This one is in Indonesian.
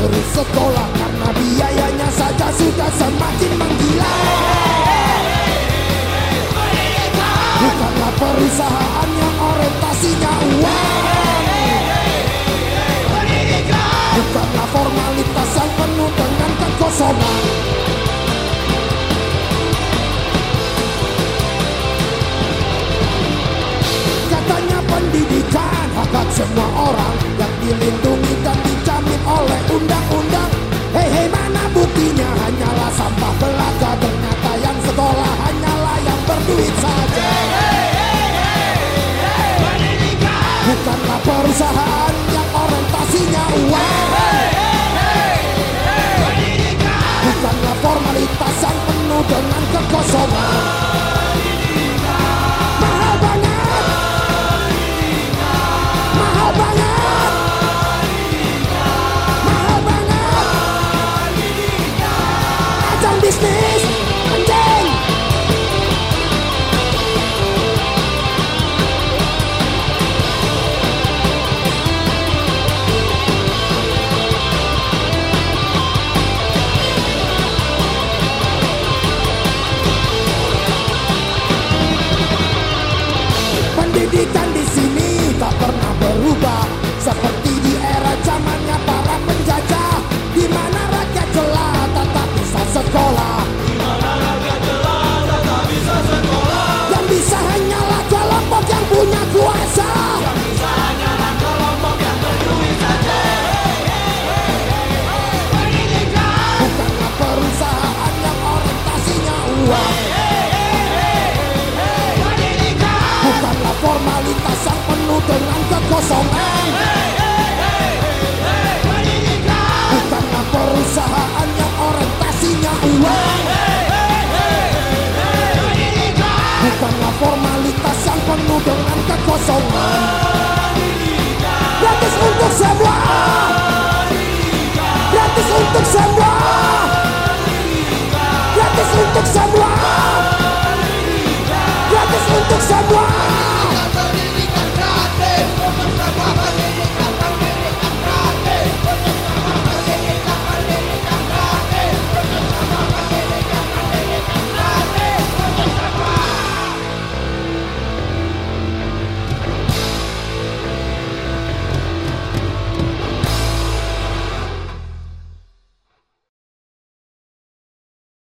terus sekolah karena biayanya saja sudah semakin menggila. Bukanlah perusahaan yang orientasinya uang. Bukanlah formalitas yang penuh dengan kekosongan. Bukanlah perusahaan yang orientasinya uang kekosongan Bukanlah perusahaan yang orientasinya uang Bukanlah formalitas yang penuh dengan kekosongan